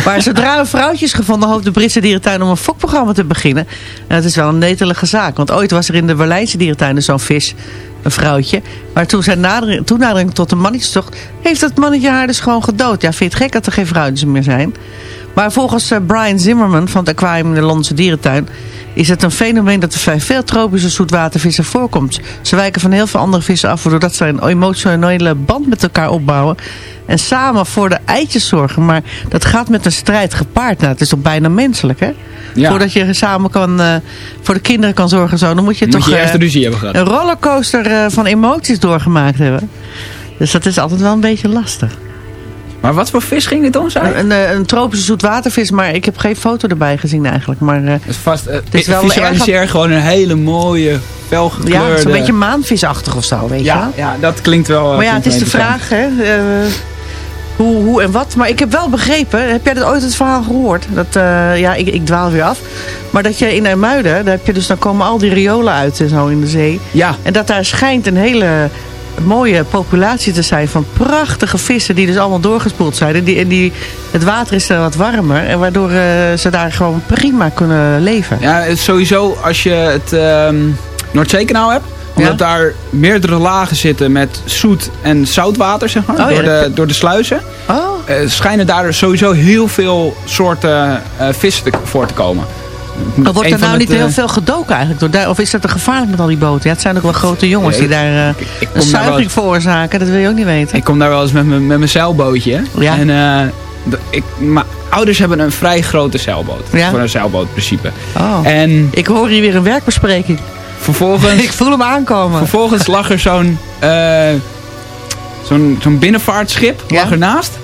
Maar zodra een vrouwtje is gevonden... hoopt de Britse dierentuin om een fokprogramma te beginnen. En dat is wel een netelige zaak. Want ooit was er in de Berlijnse dierentuin zo'n vis... Een vrouwtje. Maar toen zijn nadering, toenadering tot de mannetjestocht... heeft dat mannetje haar dus gewoon gedood. Ja, vind je het gek dat er geen vrouwtjes meer zijn? Maar volgens eh, Brian Zimmerman van het aquarium in de Londense dierentuin... is het een fenomeen dat er bij veel tropische zoetwatervissen voorkomt. Ze wijken van heel veel andere vissen af... doordat ze een emotionele band met elkaar opbouwen... en samen voor de eitjes zorgen. Maar dat gaat met een strijd gepaard. Nou, het is toch bijna menselijk, hè? Ja. Voordat je samen kan, eh, voor de kinderen kan zorgen zo, dan moet je Moet toch je eh, ruzie hebben gehad. een rollercoaster eh, van emoties doorgemaakt hebben. Dus dat is altijd wel een beetje lastig. Maar wat voor vis ging dit om, zei je? Een, een, een tropische zoetwatervis, maar ik heb geen foto erbij gezien eigenlijk. Maar eh, Het is vast, eh, is wel visualiseer gewoon een hele mooie, felgekleurde... ja, het is een beetje maanvisachtig of zo, weet je ja, wel. ja, dat klinkt wel... Maar ja, het is de vraag, hè. eh, hoe, hoe en wat. Maar ik heb wel begrepen, heb jij dat ooit het verhaal gehoord? Dat, eh, ja, ik, ik dwaal weer af. Maar dat je in IJmuiden, daar heb je dus, dan komen al die riolen uit en zo in de zee. Ja. En dat daar schijnt een hele mooie populatie te zijn van prachtige vissen die dus allemaal doorgespoeld zijn. En die, en die, het water is er wat warmer en waardoor eh, ze daar gewoon prima kunnen leven. Ja, sowieso als je het ehm Noordzeekanaal hebt. Omdat Ja. daar meerdere lagen zitten met zoet en zoutwater, zeg maar. Oh, door, de, door de sluizen. Oh. eh, schijnen daar sowieso heel veel soorten eh, vissen te- voor te komen. Maar wordt er nou niet eh, heel veel gedoken eigenlijk? Door daar, of is dat te gevaarlijk met al die boten? Ja, het zijn ook wel grote jongens die daar eh, ik een zuiging veroorzaken. Dat wil je ook niet weten. Ik kom daar wel eens met mijn met mijn zeilbootje. Ja. En eh, ik, mijn ouders hebben een vrij grote zeilboot. Ja. Voor een zeilbootprincipe. Oh. En Ik hoor hier weer een werkbespreking. vervolgens... Ik voel hem aankomen. Vervolgens lag er zo'n eh, zo'n zo'n binnenvaartschip Ja. lag ernaast.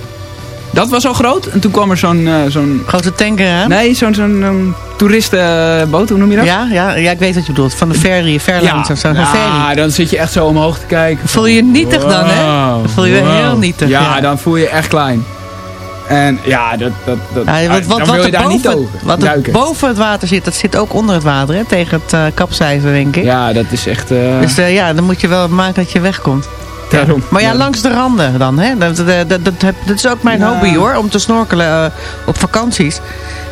Dat was al groot. En toen kwam er zo'n... eh, zo'n Grote tanker aan? nee, zo'n zo'n um, toeristenboot, hoe noem je dat? Ja, ja, ja, ik weet wat je bedoelt. Van de ferry, Fairlines of zo. Ja, ferry. dan zit je echt zo omhoog te kijken. Voel je je nietig dan, hè? Dan voel je wow. heel nietig. Ja, dan voel je je echt klein. En ja, dat, dat, dat, Ja, wat, wat, wat wil je daar niet over wat er duiken. boven het water zit, dat zit ook onder het water, hè? Tegen het uh, denk ik. Ja, dat is echt... eh, Dus ja, dan moet je wel maken dat je wegkomt. Daarom. Maar ja, langs de randen dan, hè? Dat, dat, dat, dat, is ook mijn Ja. hobby, hoor. Om te snorkelen eh, op vakanties.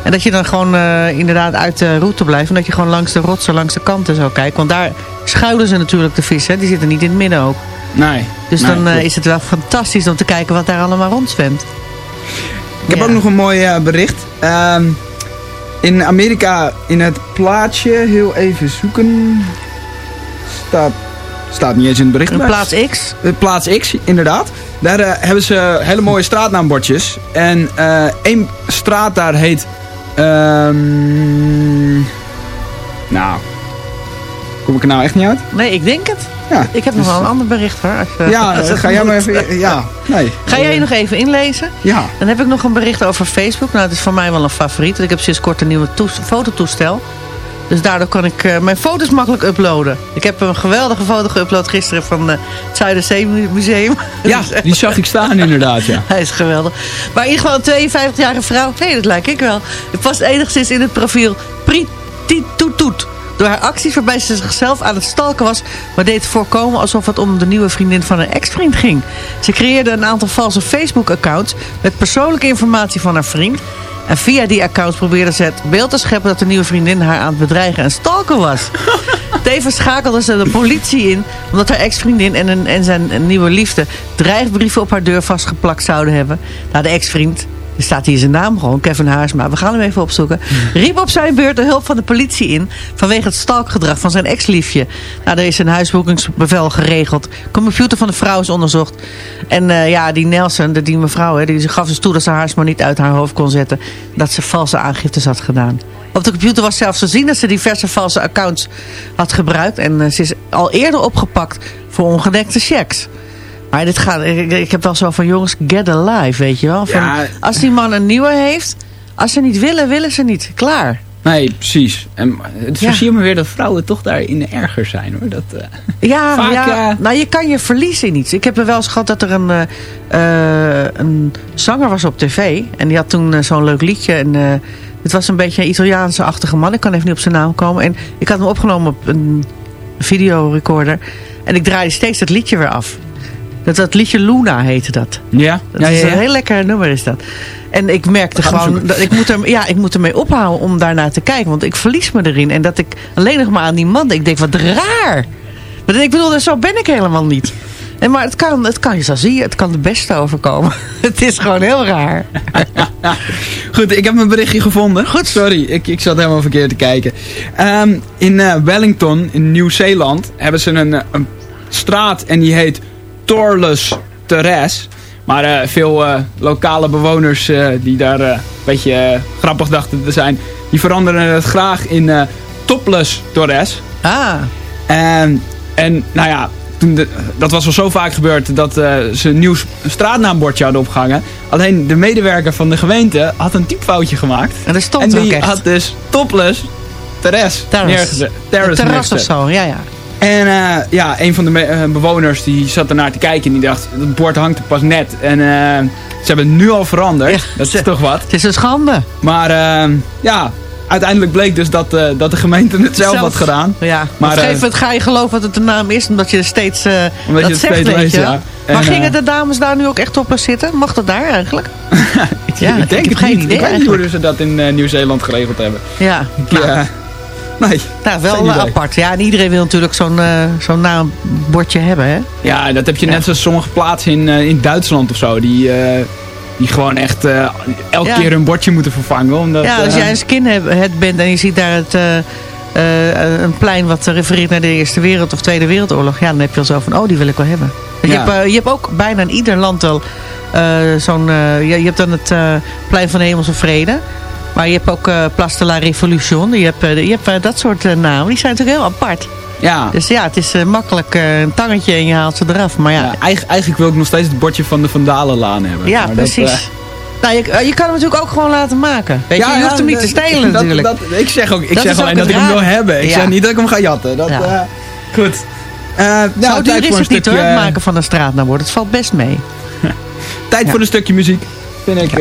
En dat je dan gewoon eh, inderdaad uit de route blijft. En dat je gewoon langs de rotsen, langs de kanten zo kijkt. Want daar schuilen ze natuurlijk de vissen. Die zitten niet in het midden ook. Nee. Dus nee, dan eh, is het wel fantastisch om te kijken wat daar allemaal rondzwemt. Ik heb ook nog een mooi bericht. Ehm, in Amerika, in het plaatsje, heel even zoeken. Staat, staat niet eens in het bericht. Maar- plaats X. Eh, plaats X, inderdaad. Daar eh, hebben ze hele mooie straatnaambordjes. En eh, één straat daar heet... ehm, nou, kom ik er nou echt niet uit? Nee, ik denk het. Ja, Ik heb nog wel een ander bericht hoor. Als, Ja, als ga jij maar even... Ja, nee. Ga jij nog even inlezen? Ja. Dan heb ik nog een bericht over Facebook. Nou, het is voor mij wel een favoriet. Want ik heb sinds kort een nieuwe toes- fototoestel. Dus daardoor kan ik eh, mijn foto's makkelijk uploaden. Ik heb een geweldige foto geüpload gisteren van eh, het Zuiderzee Museum. Ja, die zag ik staan inderdaad, ja. Hij is geweldig. Maar in ieder geval een 52-jarige vrouw. Nee, dat lijkt ik wel. Het past enigszins in het profiel Prititoetoet. Door haar acties waarbij ze zichzelf aan het stalken was... maar deed voorkomen alsof het om de nieuwe vriendin van een ex-vriend ging. Ze creëerde een aantal valse Facebook-accounts... met persoonlijke informatie van haar vriend... En via die accounts probeerde ze het beeld te scheppen... dat de nieuwe vriendin haar aan het bedreigen en stalken was. Tevens schakelde ze de politie in... omdat haar ex-vriendin en, en zijn nieuwe liefde... dreigbrieven op haar deur vastgeplakt zouden hebben. Nou, de ex-vriend... Er staat hier zijn naam gewoon, Kevin Haarsma. We gaan hem even opzoeken. Riep op zijn beurt de hulp van de politie in... vanwege het stalkgedrag van zijn ex-liefje. Nou, er is een huisboekingsbevel geregeld. Computer van de vrouw is onderzocht. En eh, ja, die Nelson, die mevrouw... Hè, die gaf dus toe dat ze Haarsma niet uit haar hoofd kon zetten... dat ze valse aangiftes had gedaan. Op de computer was zelfs te zien dat ze diverse valse accounts had gebruikt. En eh, ze is al eerder opgepakt voor ongedekte checks. Maar dit gaat, ik, ik heb wel zo van jongens, get alive, weet je wel. Van, Ja. Als die man een nieuwe heeft, als ze niet willen, willen ze niet. Klaar. Nee, precies. En het Ja. versiert me weer dat vrouwen toch daarin erger zijn hoor. Dat, eh, Ja, Vaak, ja. eh, nou je kan je verliezen in iets. Ik heb er wel eens gehad dat er een, eh, eh, een zanger was op tv. En die had toen eh, zo'n leuk liedje. En eh, het was een beetje een Italiaanse-achtige man. Ik kan even niet op zijn naam komen. En ik had hem opgenomen op een videorecorder. En ik draaide steeds dat liedje weer af. Dat, dat liedje Luna heette dat. ja, Dat ja, is ja, een heel lekker nummer is dat. En ik merkte gewoon, dat ik moet, er, ja, ik moet ermee ophouden om daarnaar te kijken. Want ik verlies me erin. En dat ik alleen nog maar aan die man denk. Ik denk, wat raar. Maar ik bedoel, zo ben ik helemaal niet. En maar het kan, het kan, zo zie je, het kan de beste overkomen. het is gewoon heel raar. Goed, ik heb mijn berichtje gevonden. Goed. Sorry, ik, ik zat helemaal verkeerd te kijken. Ehm, in eh, Wellington, in Nieuw-Zeeland, hebben ze een, eh, een straat en die heet Torless Terrace. Maar eh, veel eh, lokale bewoners eh, die daar een beetje grappig dachten te zijn, die veranderen het graag in Topless Torres. Ah. En, en nou ja, toen de- dat was al zo vaak gebeurd dat ze een nieuw straatnaambordje hadden opgehangen. Alleen de medewerker van de gemeente had een typfoutje gemaakt. En er stond en die ook echt. had dus topless terras Terrace. neergezet. Terras of zo, ja, ja. En eh, ja, een van de eh, bewoners die zat ernaar te kijken en die dacht, het bord hangt er pas net. En eh, ze hebben het nu al veranderd. dat is toch wat. Het is een schande. Maar ja, uiteindelijk bleek dus dat, dat de gemeente het zelf, had gedaan. Ja, Maar, op een gegeven moment ga je geloven dat het de naam is, omdat je er steeds eh, Omdat dat zegt, steeds ja. En, maar gingen de dames daar nu ook echt op zitten? Mag dat daar eigenlijk? ja, ik denk heb het geen niet. idee ik weet niet hoe ze dat in Nieuw-Zeeland geregeld hebben. Ja, Ik, nou, eh, nee. nou, wel eh, apart. Ja, en iedereen wil natuurlijk zo'n eh, zo'n naambordje hebben, hè? Ja, dat heb je net zoals sommige plaatsen in, eh, in Duitsland of zo. Die, eh, die gewoon echt eh, elke Ja. keer hun bordje moeten vervangen. Omdat, ja, als jij een skinhead bent en je ziet daar het, eh, eh, een plein wat refereert naar de Eerste Wereld of Tweede Wereldoorlog. Ja, dan heb je al zo van, oh, die wil ik wel hebben. Je, hebt, je hebt ook bijna in ieder land wel eh, zo'n... eh, je, je hebt dan het plein van de Hemelse Vrede. Maar je hebt ook eh Place de la Révolution. Je hebt, eh, je hebt eh, dat soort eh, namen. Die zijn natuurlijk heel apart. ja, Dus ja, het is eh, makkelijk eh, een tangetje en je haalt ze eraf. Maar ja, ja, eigen- eigenlijk wil ik nog steeds het bordje van de Vandalenlaan hebben. ja, Maar dat, precies. eh, nou, je, eh, je kan hem natuurlijk ook gewoon laten maken. Weet je, je hoeft hem niet te stelen dat- natuurlijk. dat- ik zeg, ook, ik zeg alleen dat ik hem wil hebben. Ik Ja. zeg niet dat ik hem ga jatten. Dat, Ja. eh, goed. Eh nou, Zo duur is het niet hoor, stukje, het maken van een straatnaambord. Het valt best mee. tijd voor een stukje muziek. Vind ik...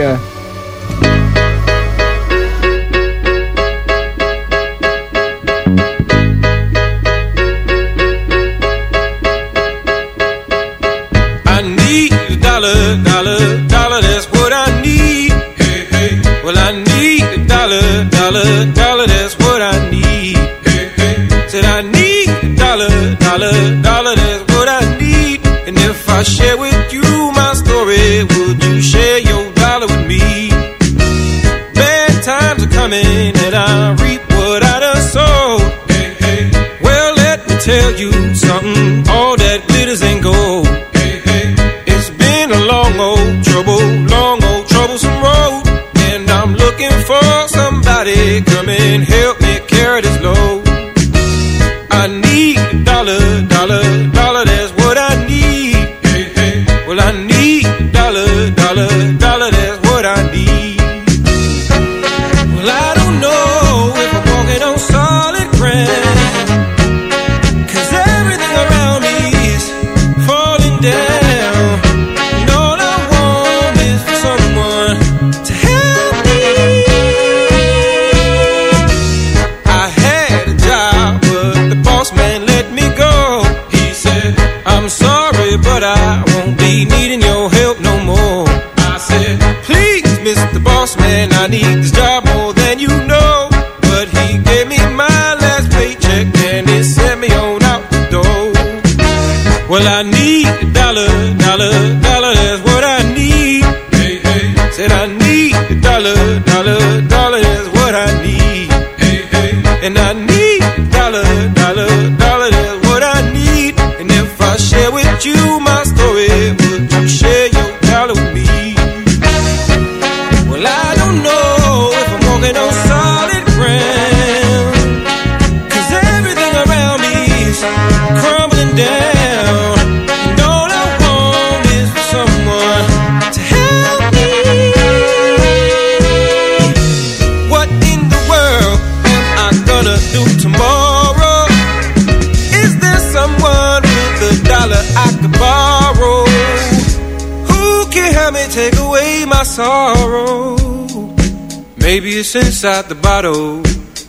inside the bottle.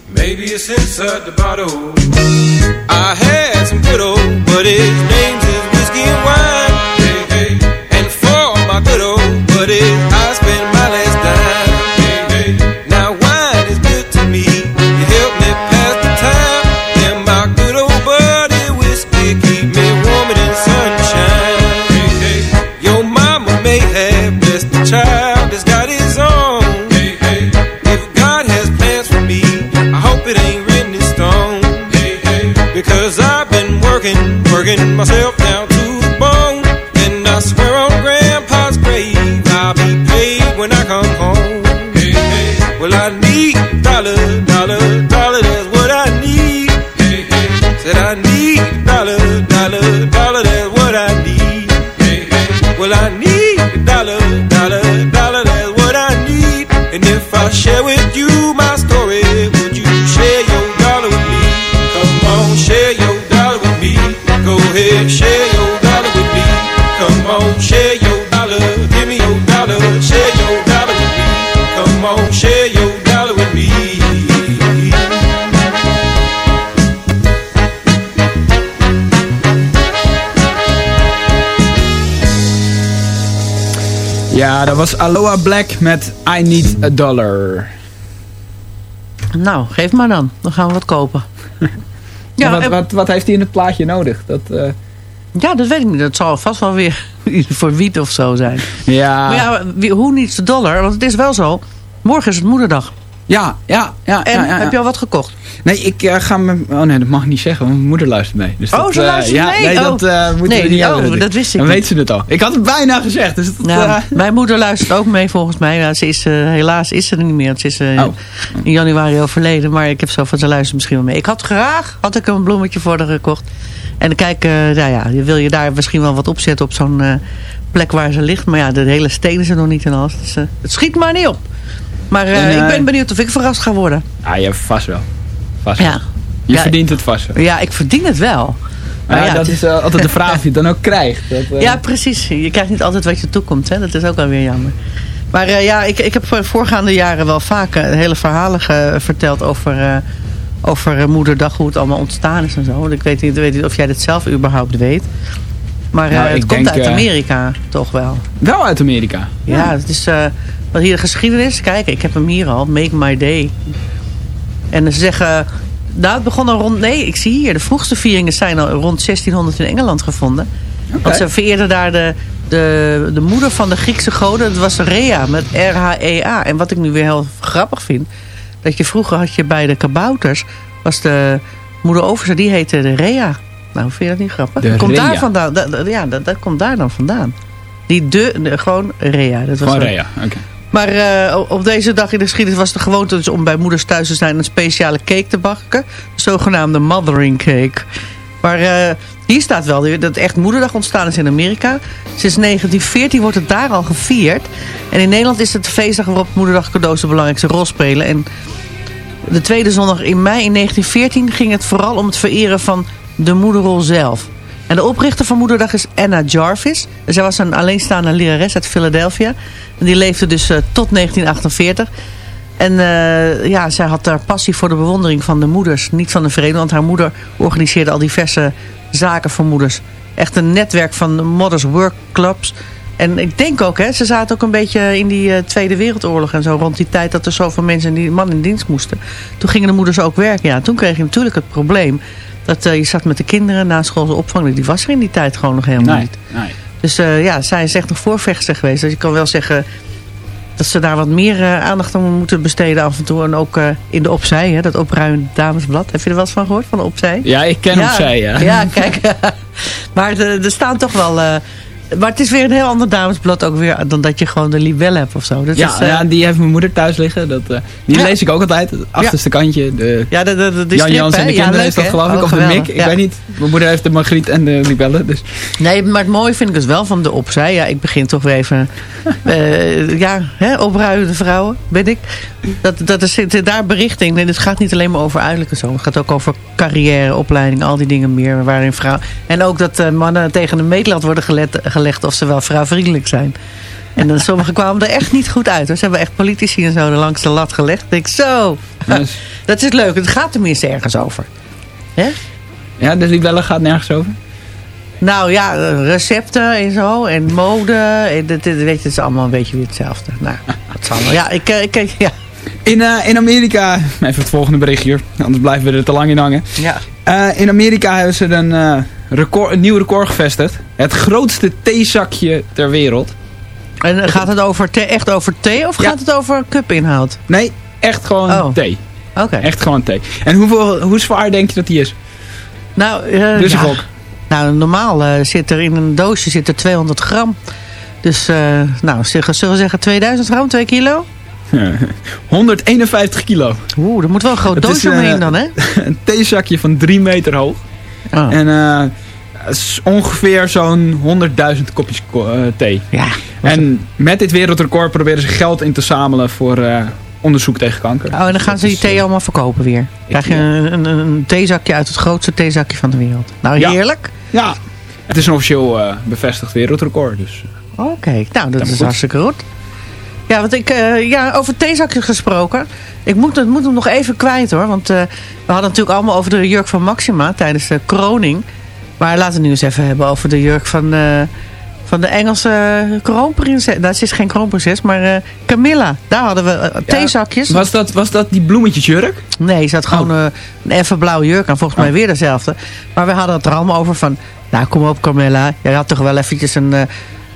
Maybe it's inside the bottle. Was Aloha Black met I Need a Dollar. Nou, geef maar dan. Dan gaan we wat kopen. Ja, wat, en- wat, wat heeft hij in het plaatje nodig? Dat, eh, Ja, dat weet ik niet. Dat zal vast wel weer voor wiet of zo zijn. ja, Maar ja, hoe niet de dollar? Want het is wel zo. Morgen is het moederdag. Ja, ja, ja. En ja, ja, ja. heb je al wat gekocht? Nee, ik eh, ga me... Oh nee, dat mag ik niet zeggen, want mijn moeder luistert mee. Dus Oh, dat, ze eh, luistert ja, mee? Nee, Oh. dat eh, moeten Nee, we niet oh, hebben. dat wist ik Dan niet. weet ze het al. Ik had het bijna gezegd. Dus dat, Nou, mijn moeder luistert ook mee volgens mij. Ja, ze is, helaas is ze er niet meer. Ze is Oh. in januari overleden. Maar ik heb zo van ze luistert misschien wel mee. Ik had graag had ik een bloemetje voor haar gekocht. En kijk, nou ja, wil je daar misschien wel wat opzetten op zo'n plek waar ze ligt. Maar ja, de hele stenen zijn nog niet en alles. Dus, het schiet maar niet op. Maar eh, En, eh, ik ben benieuwd of ik verrast ga worden. ah, ja, vast wel. Vast wel. Ja. Je Ja, verdient het vast wel. Ja, ik verdien het wel. Maar ja, ja, dat is eh, altijd de vraag of je het dan ook krijgt. Dat, Ja, precies. Je krijgt niet altijd wat je toekomt. Hè? Dat is ook wel weer jammer. Maar ja, ik, ik heb voor voorgaande jaren wel vaak hele verhalen verteld over, over moederdag, hoe het allemaal ontstaan is en zo. Want ik weet niet, weet niet of jij dat zelf überhaupt weet. Maar Nou, ik het komt denk, uit Amerika, toch wel. Wel uit Amerika. Ja, het is wat hier de geschiedenis. Kijk, ik heb hem hier al. Make my day. En ze zeggen... Nou, het begon al rond... Nee, ik zie hier. De vroegste vieringen zijn al rond 1600 in Engeland gevonden. Want ze vereerden daar de, de, de moeder van de Griekse goden. Dat was Rhea met R-H-E-A. En wat ik nu weer heel grappig vind... Dat je vroeger had je bij de kabouters... Was de moeder overste, die heette de Rhea. Nou, vind je dat niet grappig? De dat komt daar vandaan. Ja, dat, dat komt daar dan vandaan. Die de, de- gewoon Rhea. Dat was Gewoon Rea, oké. Maar eh, op- deze dag in de geschiedenis was de gewoonte dus om bij moeders thuis te zijn een speciale cake te bakken. De zogenaamde mothering cake. Maar eh, hier staat wel dat echt moederdag ontstaan is in Amerika. Sinds 1914 wordt het daar al gevierd. En in Nederland is het feestdag waarop moederdag cadeaus de belangrijkste rol spelen. En de tweede zondag in mei in 1914 ging het vooral om het vereren van de moederrol zelf. En de oprichter van Moederdag is Anna Jarvis. Zij was een alleenstaande lerares uit Philadelphia. En die leefde dus eh, tot 1948. En eh, ja, zij had daar passie voor de bewondering van de moeders. Niet van de vrede, want haar moeder organiseerde al diverse zaken voor moeders. Echt een netwerk van Mothers Work Clubs. En ik denk ook, hè, ze zaten ook een beetje in die eh, Tweede Wereldoorlog en zo. Rond die tijd dat er zoveel mensen die man in dienst moesten. Toen gingen de moeders ook werken. Ja, toen kreeg je natuurlijk het probleem. Dat eh, je zat met de kinderen na schoolse opvang. Die was er in die tijd gewoon nog helemaal Nee, niet. nee. Dus eh, ja, zij is echt een voorvechter geweest. Dus je kan wel zeggen dat ze daar wat meer eh, aandacht aan moeten besteden af en toe. En ook in de Opzij, hè, dat opruimende damesblad. Heb je er wel eens van gehoord, van de Opzij? Ja, ik ken Opzij, ja. Ja, kijk. maar er, er staan toch wel... maar het is weer een heel ander damesblad ook weer dan dat je gewoon de libel hebt of zo. Dat Ja, is, eh, ja, die heeft mijn moeder thuis liggen. Dat, eh, die Ja. lees ik ook altijd. Het achterste kantje. De ja, de, de, de, de Jan Jans en de kinderen leuk, is dat geloof ik. Oh, of de Mick. Ik weet niet. Mijn moeder heeft de Margriet en de libellen. Dus Nee, maar het mooie vind ik dus wel van de opzij. Ja, ik begin toch weer even... eh, ja, hè, opruimende vrouwen ben ik. Dat, dat er zit daar berichting. Nee, het gaat niet alleen maar over uiterlijke zo. Het gaat ook over carrière, opleiding, al die dingen meer. Waarin vrouw... En ook dat eh, mannen tegen een meetlat worden gelet, gelegd of ze wel vrouwvriendelijk zijn. En dan, sommigen kwamen er echt niet goed uit. hoor. Ze hebben echt politici en zo er langs de lat gelegd. Ik denk, zo, dat is leuk. Het gaat tenminste ergens over. Hè? Ja, de libelle gaat nergens over. Nou ja, recepten en zo. En mode. En weet je, het is allemaal een beetje weer hetzelfde. Nou, dat zal wel. Ja, ik, eh, ik, ik- ja. In, eh, in Amerika, even het volgende berichtje, hier, anders blijven we er te lang in hangen. Ja. Eh, in Amerika hebben ze een, eh, record, een nieuw record gevestigd. Het grootste theezakje ter wereld. En gaat het over thee, echt over thee of gaat het over cupinhoud? Nee, echt gewoon Oh. thee. Oké. Echt gewoon thee. En hoeveel, hoe zwaar denk je dat die is? Nou, Dus ja. nou normaal zit er in een doosje zit er 200 gram. Dus, nou, zeggen- zullen we zeggen 2000 gram, 2 kilo? 151 kilo. Oeh, er moet wel een groot doosje eh, omheen dan, hè? Een theezakje van 3 meter hoog. Oh. En eh, ongeveer zo'n 100.000 kopjes ko- eh, thee. Ja. En met dit wereldrecord proberen ze geld in te zamelen voor eh, onderzoek tegen kanker. Oh, en dan gaan ze die thee allemaal verkopen weer. Krijg je een, een, een theezakje uit het grootste theezakje van de wereld. Nou, heerlijk. Ja. Het is een officieel eh, bevestigd wereldrecord. Dus. Oké, nou, dat is goed. hartstikke goed. Ja, want ik, eh, ja, over theezakjes gesproken. Ik moet, het- moet hem nog even kwijt hoor. Want eh, we hadden natuurlijk allemaal over de jurk van Maxima tijdens de kroning. Maar laten we het nu eens even hebben over de jurk van, eh, van de Engelse kroonprinses. Nou, ze is geen kroonprinses, maar eh, Camilla. Daar hadden we eh, theezakjes. Was dat, was dat die bloemetjesjurk? Nee, ze had gewoon eh, een even blauwe jurk aan. Volgens mij weer dezelfde. Maar we hadden het er allemaal over van... Nou, kom op Carmella. Jij had toch wel eventjes een...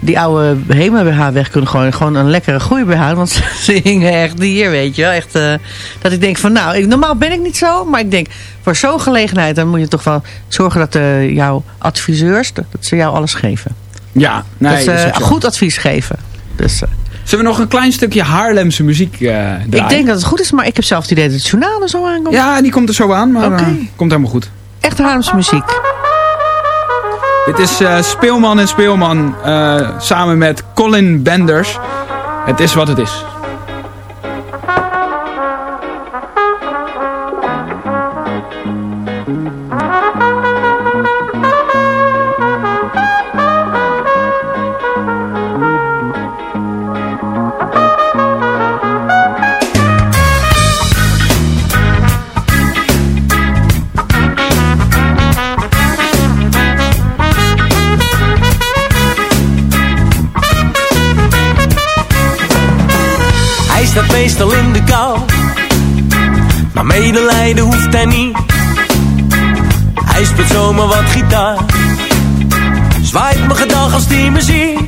die oude Hema BH weg kunnen gooien. Gewoon een lekkere goede BH. Want ze, hingen echt hier, weet je wel. Echt, eh, dat ik denk van, nou, ik, normaal ben ik niet zo. Maar ik denk, voor zo'n gelegenheid... dan moet je toch wel zorgen dat eh, jouw adviseurs... dat ze jou alles geven. Ja, nee, dat ze dat is goed advies geven. Dus, eh, Zullen we nog een klein stukje Haarlemse muziek draaien? ik denk dat het goed is, maar ik heb zelf het idee dat het journaal er zo aankomt. Ja, die komt er zo aan, maar eh, komt helemaal goed. Echt Haarlemse muziek. Dit is eh, Speelman en Speelman eh, samen met Colin Benders. Het is wat het is. Medelijden hoeft hij niet. Hij speelt zomaar wat gitaar, zwaait me gedag als hij me.